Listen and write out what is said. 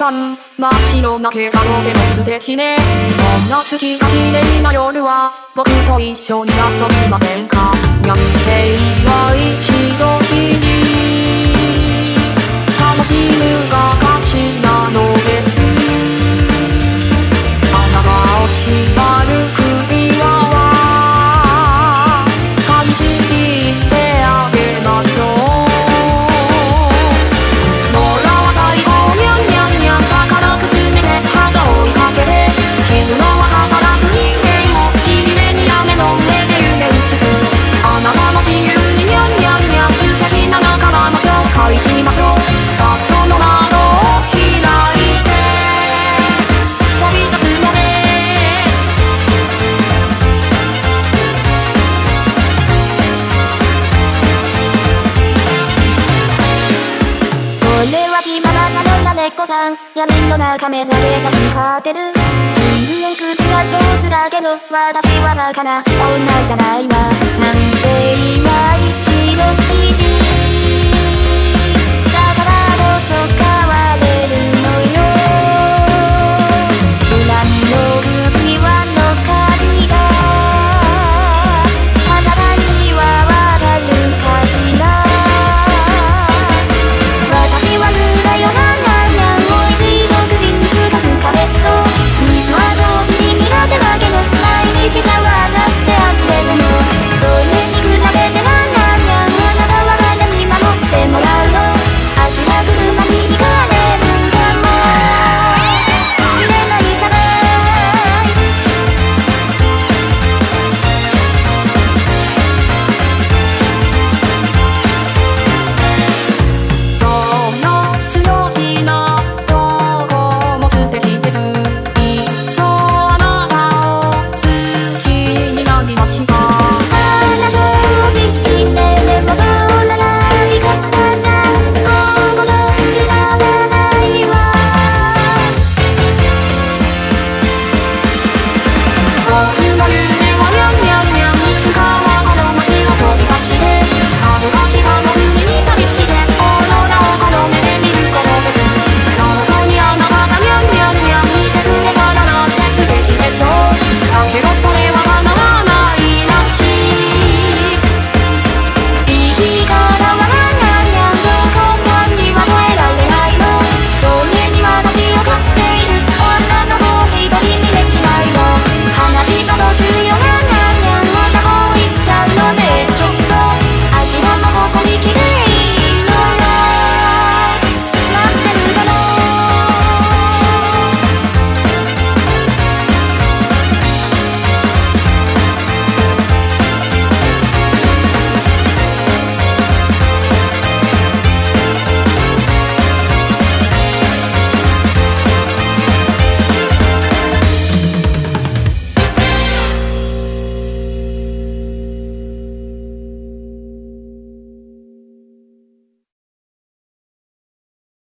さん真っ白な毛がとても素敵ねこんな月が綺麗な夜は僕と一緒に遊びませんか？子さん闇の中目投げた光ってる。人間口が上手だけど私はバカな女じゃないわ。 나를